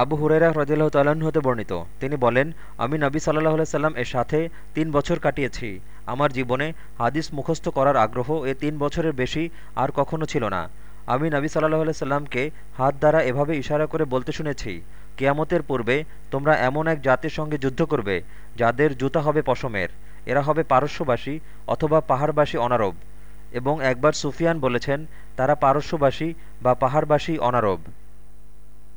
আবু হুরেরা হ্রদিল্লাহ তালাহ হতে বর্ণিত। তিনি বলেন, আমি নবী সাল্লাহ সাল্লাম এর সাথে তিন বছর কাটিয়েছি। আমার জীবনে হাদিস মুখস্থ করার আগ্রহ এ তিন বছরের বেশি আর কখনো ছিল না। আমি নবী সাল্লাহ সাল্লামকে হাত দ্বারা এভাবে ইশারা করে বলতে শুনেছি, কেয়ামতের পূর্বে তোমরা এমন এক জাতির সঙ্গে যুদ্ধ করবে, যাদের জুতা হবে পশমের। এরা হবে পারস্যবাসী অথবা পাহাড়বাসী অনারব। এবং একবার সুফিয়ান বলেছেন, তারা পারস্যবাসী বা পাহাড়বাসী অনারব।